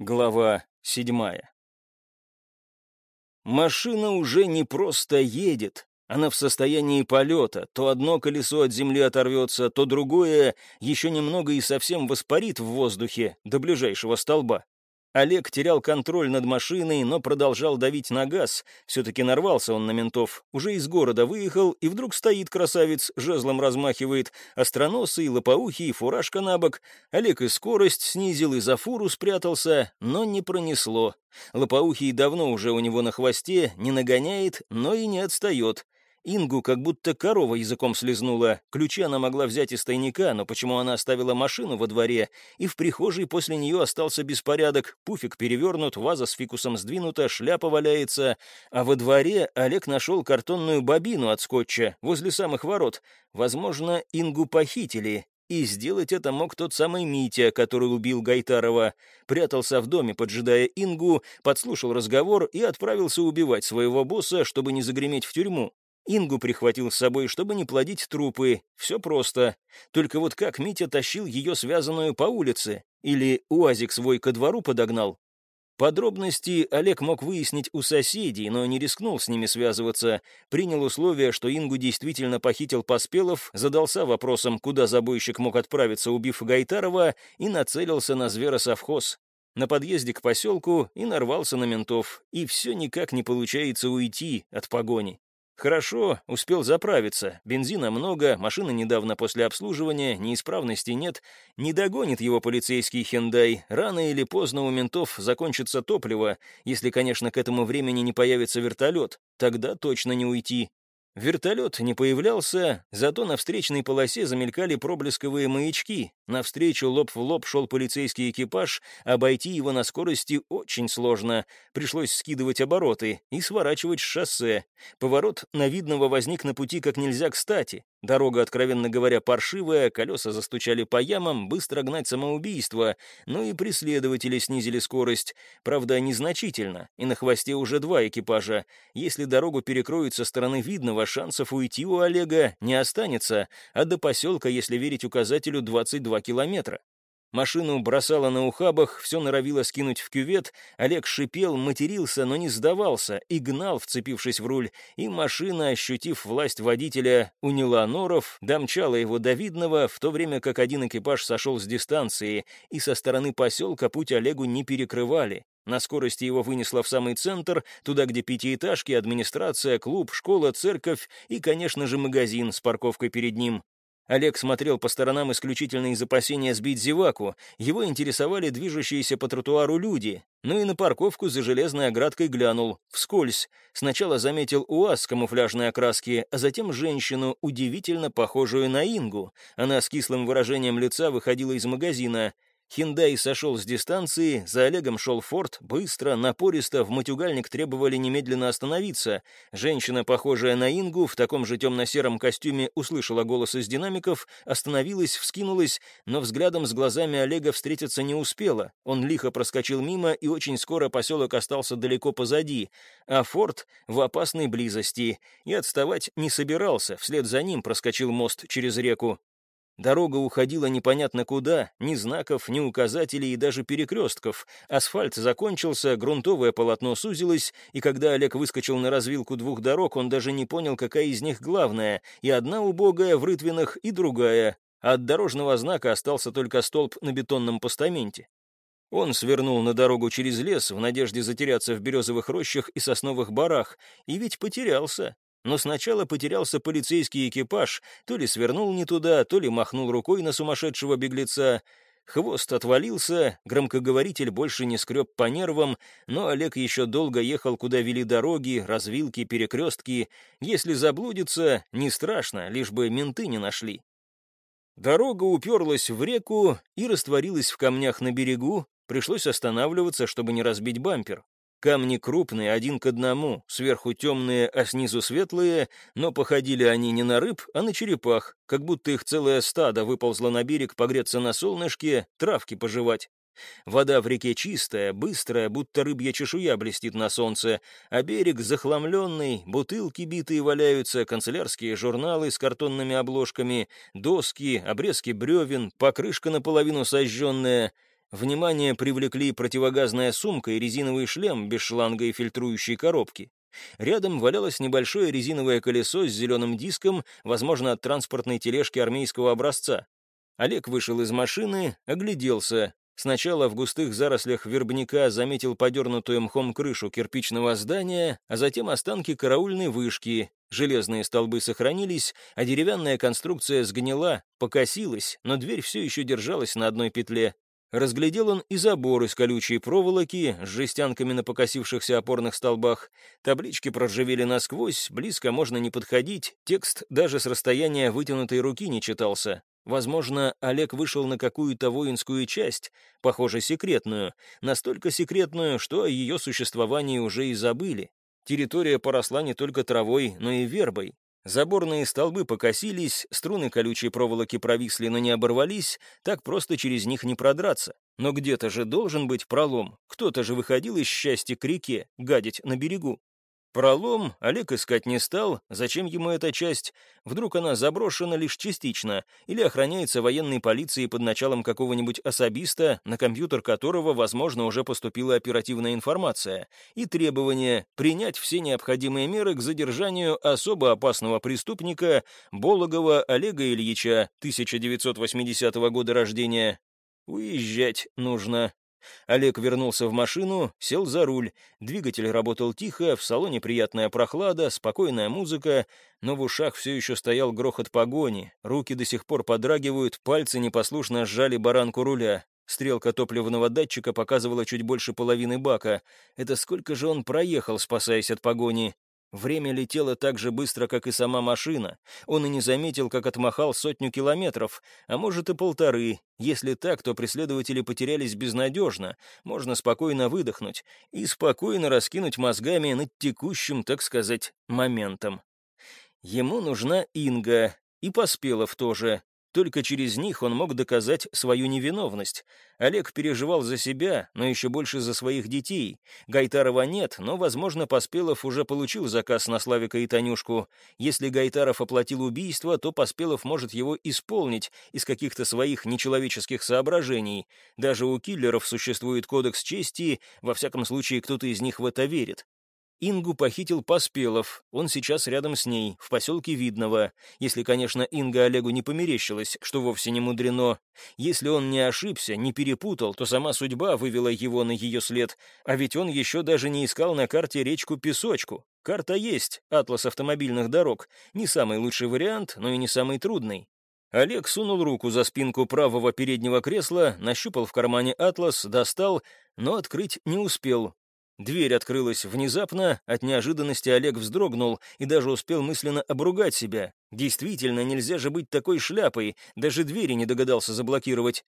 Глава седьмая. Машина уже не просто едет, она в состоянии полета. То одно колесо от земли оторвется, то другое еще немного и совсем воспарит в воздухе до ближайшего столба. Олег терял контроль над машиной, но продолжал давить на газ. Все-таки нарвался он на ментов. Уже из города выехал, и вдруг стоит красавец, жезлом размахивает, остроносый, лопоухий, фуражка на бок. Олег и скорость снизил, и за фуру спрятался, но не пронесло. Лопоухий давно уже у него на хвосте, не нагоняет, но и не отстает. Ингу как будто корова языком слезнула. Ключи она могла взять из тайника, но почему она оставила машину во дворе? И в прихожей после нее остался беспорядок. Пуфик перевернут, ваза с фикусом сдвинута, шляпа валяется. А во дворе Олег нашел картонную бобину от скотча, возле самых ворот. Возможно, Ингу похитили, и сделать это мог тот самый Митя, который убил Гайтарова. Прятался в доме, поджидая Ингу, подслушал разговор и отправился убивать своего босса, чтобы не загреметь в тюрьму. Ингу прихватил с собой, чтобы не плодить трупы. Все просто. Только вот как Митя тащил ее связанную по улице? Или УАЗик свой ко двору подогнал? Подробности Олег мог выяснить у соседей, но не рискнул с ними связываться. Принял условие, что Ингу действительно похитил Поспелов, задался вопросом, куда забойщик мог отправиться, убив Гайтарова, и нацелился на зверосовхоз. На подъезде к поселку и нарвался на ментов, и все никак не получается уйти от погони. Хорошо, успел заправиться. Бензина много, машина недавно после обслуживания, неисправности нет. Не догонит его полицейский Хендай. Рано или поздно у ментов закончится топливо, если, конечно, к этому времени не появится вертолет. Тогда точно не уйти. Вертолет не появлялся, зато на встречной полосе замелькали проблесковые маячки. Навстречу лоб в лоб шел полицейский экипаж, обойти его на скорости очень сложно. Пришлось скидывать обороты и сворачивать с шоссе. Поворот на видного возник на пути как нельзя кстати. Дорога, откровенно говоря, паршивая, колеса застучали по ямам, быстро гнать самоубийство, но и преследователи снизили скорость. Правда, незначительно, и на хвосте уже два экипажа. Если дорогу перекроют со стороны видного, шансов уйти у Олега не останется, а до поселка, если верить указателю, 22 километра. Машину бросало на ухабах, все норовило скинуть в кювет, Олег шипел, матерился, но не сдавался и гнал, вцепившись в руль, и машина, ощутив власть водителя, уняла норов, домчала его до Видного, в то время как один экипаж сошел с дистанции, и со стороны поселка путь Олегу не перекрывали. На скорости его вынесло в самый центр, туда, где пятиэтажки, администрация, клуб, школа, церковь и, конечно же, магазин с парковкой перед ним. Олег смотрел по сторонам исключительно из опасения сбить зеваку. Его интересовали движущиеся по тротуару люди. Ну и на парковку за железной оградкой глянул, вскользь. Сначала заметил УАЗ с камуфляжной окраски, а затем женщину, удивительно похожую на Ингу. Она с кислым выражением лица выходила из магазина. Хиндай сошел с дистанции, за Олегом шел Форд, быстро, напористо, в матюгальник требовали немедленно остановиться. Женщина, похожая на Ингу, в таком же темно-сером костюме, услышала голос из динамиков, остановилась, вскинулась, но взглядом с глазами Олега встретиться не успела. Он лихо проскочил мимо, и очень скоро поселок остался далеко позади, а Форд в опасной близости, и отставать не собирался, вслед за ним проскочил мост через реку. Дорога уходила непонятно куда, ни знаков, ни указателей и даже перекрестков. Асфальт закончился, грунтовое полотно сузилось, и когда Олег выскочил на развилку двух дорог, он даже не понял, какая из них главная, и одна убогая в рытвинах, и другая. А от дорожного знака остался только столб на бетонном постаменте. Он свернул на дорогу через лес в надежде затеряться в березовых рощах и сосновых барах, и ведь потерялся. Но сначала потерялся полицейский экипаж, то ли свернул не туда, то ли махнул рукой на сумасшедшего беглеца. Хвост отвалился, громкоговоритель больше не скреб по нервам, но Олег еще долго ехал, куда вели дороги, развилки, перекрестки. Если заблудится, не страшно, лишь бы менты не нашли. Дорога уперлась в реку и растворилась в камнях на берегу, пришлось останавливаться, чтобы не разбить бампер. Камни крупные, один к одному, сверху темные, а снизу светлые, но походили они не на рыб, а на черепах, как будто их целое стадо выползло на берег погреться на солнышке, травки пожевать. Вода в реке чистая, быстрая, будто рыбья чешуя блестит на солнце, а берег захламленный, бутылки битые валяются, канцелярские журналы с картонными обложками, доски, обрезки бревен, покрышка наполовину сожженная — Внимание привлекли противогазная сумка и резиновый шлем без шланга и фильтрующей коробки. Рядом валялось небольшое резиновое колесо с зеленым диском, возможно, от транспортной тележки армейского образца. Олег вышел из машины, огляделся. Сначала в густых зарослях вербника заметил подернутую мхом крышу кирпичного здания, а затем останки караульной вышки. Железные столбы сохранились, а деревянная конструкция сгнила, покосилась, но дверь все еще держалась на одной петле. Разглядел он и забор из колючей проволоки с жестянками на покосившихся опорных столбах. Таблички проржавели насквозь, близко можно не подходить, текст даже с расстояния вытянутой руки не читался. Возможно, Олег вышел на какую-то воинскую часть, похоже, секретную, настолько секретную, что о ее существовании уже и забыли. Территория поросла не только травой, но и вербой. Заборные столбы покосились, струны колючей проволоки провисли, но не оборвались, так просто через них не продраться. Но где-то же должен быть пролом, кто-то же выходил из счастья к реке, гадить на берегу. Пролом Олег искать не стал, зачем ему эта часть? Вдруг она заброшена лишь частично или охраняется военной полицией под началом какого-нибудь особиста, на компьютер которого, возможно, уже поступила оперативная информация, и требование принять все необходимые меры к задержанию особо опасного преступника Бологова Олега Ильича, 1980 года рождения. Уезжать нужно. Олег вернулся в машину, сел за руль. Двигатель работал тихо, в салоне приятная прохлада, спокойная музыка, но в ушах все еще стоял грохот погони. Руки до сих пор подрагивают, пальцы непослушно сжали баранку руля. Стрелка топливного датчика показывала чуть больше половины бака. Это сколько же он проехал, спасаясь от погони? Время летело так же быстро, как и сама машина. Он и не заметил, как отмахал сотню километров, а может и полторы. Если так, то преследователи потерялись безнадежно. Можно спокойно выдохнуть и спокойно раскинуть мозгами над текущим, так сказать, моментом. Ему нужна Инга, и Поспелов тоже. Только через них он мог доказать свою невиновность. Олег переживал за себя, но еще больше за своих детей. Гайтарова нет, но, возможно, Поспелов уже получил заказ на Славика и Танюшку. Если Гайтаров оплатил убийство, то Поспелов может его исполнить из каких-то своих нечеловеческих соображений. Даже у киллеров существует кодекс чести, во всяком случае кто-то из них в это верит. Ингу похитил Поспелов, он сейчас рядом с ней, в поселке Видного. Если, конечно, Инга Олегу не померещилась, что вовсе не мудрено. Если он не ошибся, не перепутал, то сама судьба вывела его на ее след. А ведь он еще даже не искал на карте речку Песочку. Карта есть, атлас автомобильных дорог. Не самый лучший вариант, но и не самый трудный. Олег сунул руку за спинку правого переднего кресла, нащупал в кармане атлас, достал, но открыть не успел. Дверь открылась внезапно, от неожиданности Олег вздрогнул и даже успел мысленно обругать себя. Действительно, нельзя же быть такой шляпой, даже двери не догадался заблокировать.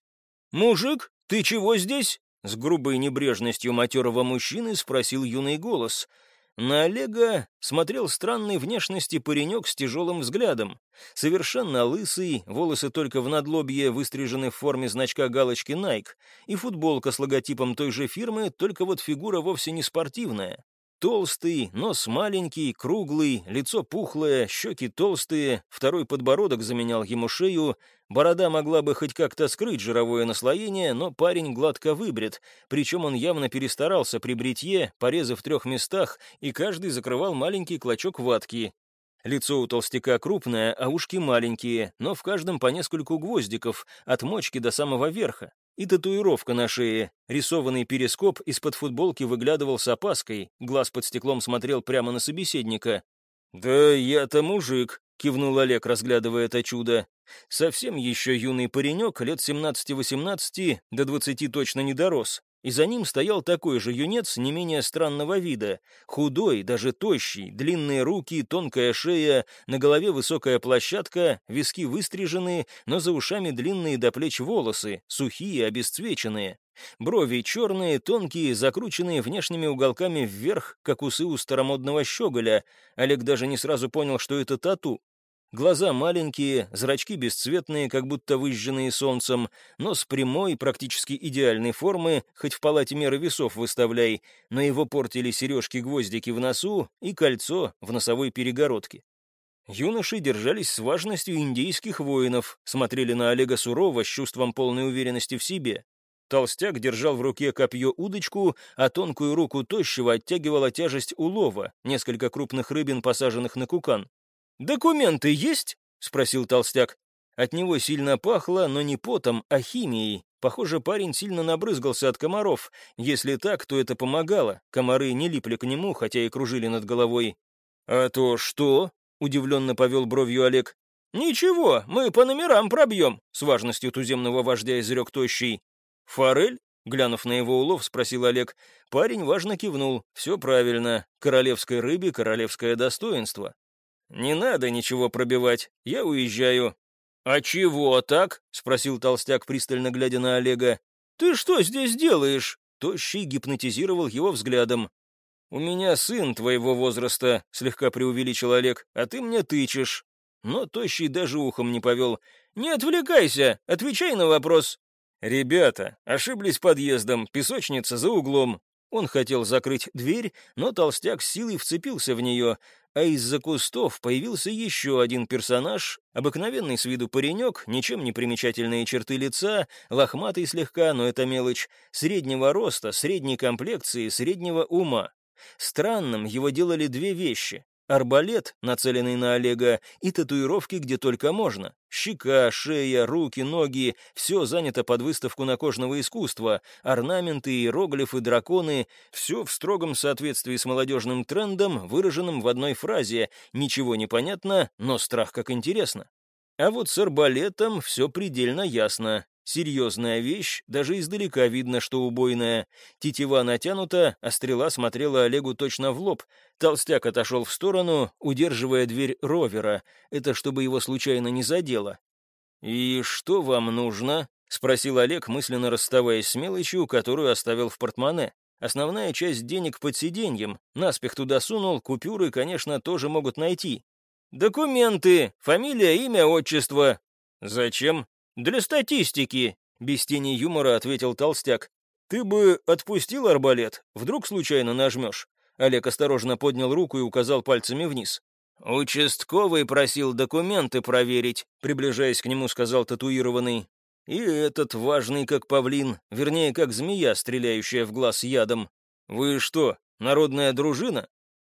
«Мужик, ты чего здесь?» С грубой небрежностью матерого мужчины спросил юный голос — на Олега смотрел странной внешности паренек с тяжелым взглядом. Совершенно лысый, волосы только в надлобье выстрижены в форме значка галочки Nike, и футболка с логотипом той же фирмы, только вот фигура вовсе не спортивная. Толстый, нос маленький, круглый, лицо пухлое, щеки толстые, второй подбородок заменял ему шею, борода могла бы хоть как-то скрыть жировое наслоение, но парень гладко выбрит, причем он явно перестарался при бритье, порезав в трех местах, и каждый закрывал маленький клочок ватки. Лицо у толстяка крупное, а ушки маленькие, но в каждом по нескольку гвоздиков, от мочки до самого верха. И татуировка на шее. Рисованный перископ из-под футболки выглядывал с опаской, глаз под стеклом смотрел прямо на собеседника. «Да я-то мужик», — кивнул Олег, разглядывая это чудо. «Совсем еще юный паренек, лет 17-18, до 20 точно не дорос и за ним стоял такой же юнец не менее странного вида, худой, даже тощий, длинные руки, тонкая шея, на голове высокая площадка, виски выстрижены, но за ушами длинные до плеч волосы, сухие, обесцвеченные. Брови черные, тонкие, закрученные внешними уголками вверх, как усы у старомодного щеголя. Олег даже не сразу понял, что это тату. Глаза маленькие, зрачки бесцветные, как будто выжженные солнцем, нос прямой, практически идеальной формы, хоть в палате меры весов выставляй, но его портили сережки-гвоздики в носу и кольцо в носовой перегородке. Юноши держались с важностью индейских воинов, смотрели на Олега сурово, с чувством полной уверенности в себе. Толстяк держал в руке копье-удочку, а тонкую руку тощего оттягивала тяжесть улова, несколько крупных рыбин, посаженных на кукан. «Документы есть?» — спросил толстяк. От него сильно пахло, но не потом, а химией. Похоже, парень сильно набрызгался от комаров. Если так, то это помогало. Комары не липли к нему, хотя и кружили над головой. «А то что?» — удивленно повел бровью Олег. «Ничего, мы по номерам пробьем», — с важностью туземного вождя изрек тощий. «Форель?» — глянув на его улов, спросил Олег. Парень важно кивнул. «Все правильно. Королевской рыбе королевское достоинство». «Не надо ничего пробивать. Я уезжаю». «А чего так?» — спросил толстяк, пристально глядя на Олега. «Ты что здесь делаешь?» Тощий гипнотизировал его взглядом. «У меня сын твоего возраста», — слегка преувеличил Олег, — «а ты мне тычешь». Но Тощий даже ухом не повел. «Не отвлекайся, отвечай на вопрос». «Ребята, ошиблись подъездом, песочница за углом». Он хотел закрыть дверь, но толстяк силой вцепился в нее, а из-за кустов появился еще один персонаж, обыкновенный с виду паренек, ничем не примечательные черты лица, лохматый слегка, но это мелочь, среднего роста, средней комплекции, среднего ума. Странным его делали две вещи арбалет, нацеленный на Олега, и татуировки где только можно. Щека, шея, руки, ноги — все занято под выставку накожного искусства, орнаменты, иероглифы, драконы — все в строгом соответствии с молодежным трендом, выраженным в одной фразе «Ничего не понятно, но страх как интересно». А вот с арбалетом все предельно ясно. Серьезная вещь, даже издалека видно, что убойная. Тетива натянута, а стрела смотрела Олегу точно в лоб. Толстяк отошел в сторону, удерживая дверь ровера. Это чтобы его случайно не задело. «И что вам нужно?» — спросил Олег, мысленно расставаясь с мелочью, которую оставил в портмоне. Основная часть денег под сиденьем. Наспех туда сунул, купюры, конечно, тоже могут найти. «Документы, фамилия, имя, отчество». «Зачем?» «Для статистики», — без тени юмора ответил толстяк. «Ты бы отпустил арбалет, вдруг случайно нажмешь». Олег осторожно поднял руку и указал пальцами вниз. «Участковый просил документы проверить», — приближаясь к нему, сказал татуированный. «И этот важный как павлин, вернее, как змея, стреляющая в глаз ядом. Вы что, народная дружина?»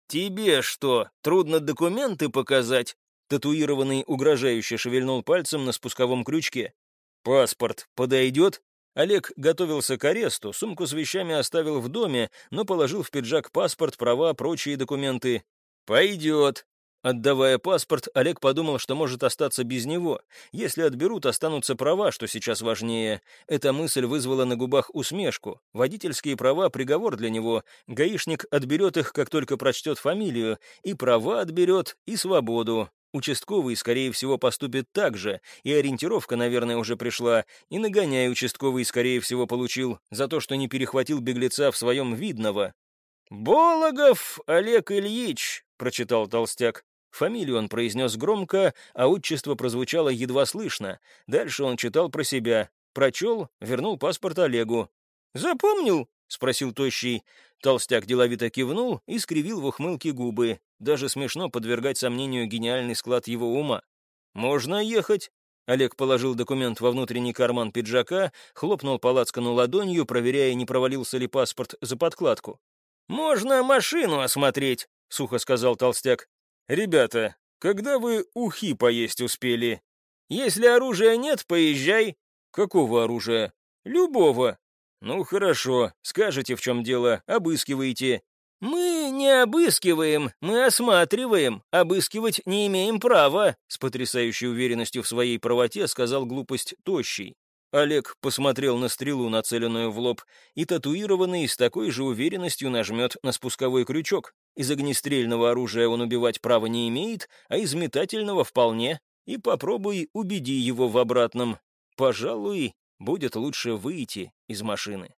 «Тебе что, трудно документы показать?» Татуированный угрожающе шевельнул пальцем на спусковом крючке. «Паспорт подойдет?» Олег готовился к аресту, сумку с вещами оставил в доме, но положил в пиджак паспорт, права, прочие документы. «Пойдет». Отдавая паспорт, Олег подумал, что может остаться без него. Если отберут, останутся права, что сейчас важнее. Эта мысль вызвала на губах усмешку. Водительские права — приговор для него. Гаишник отберет их, как только прочтет фамилию. И права отберет, и свободу. Участковый, скорее всего, поступит так же, и ориентировка, наверное, уже пришла, и нагоняй участковый, скорее всего, получил за то, что не перехватил беглеца в своем видного. «Бологов Олег Ильич», — прочитал толстяк. Фамилию он произнес громко, а отчество прозвучало едва слышно. Дальше он читал про себя. Прочел, вернул паспорт Олегу. «Запомнил?» — спросил Тощий. Толстяк деловито кивнул и скривил в ухмылке губы. Даже смешно подвергать сомнению гениальный склад его ума. «Можно ехать?» Олег положил документ во внутренний карман пиджака, хлопнул по ладонью, проверяя, не провалился ли паспорт за подкладку. «Можно машину осмотреть», — сухо сказал толстяк. «Ребята, когда вы ухи поесть успели? Если оружия нет, поезжай». «Какого оружия?» «Любого». «Ну, хорошо, скажете, в чем дело, обыскивайте. «Мы не обыскиваем, мы осматриваем. Обыскивать не имеем права», — с потрясающей уверенностью в своей правоте сказал глупость Тощий. Олег посмотрел на стрелу, нацеленную в лоб, и татуированный с такой же уверенностью нажмет на спусковой крючок. Из огнестрельного оружия он убивать права не имеет, а из метательного вполне. И попробуй убеди его в обратном. Пожалуй, будет лучше выйти из машины.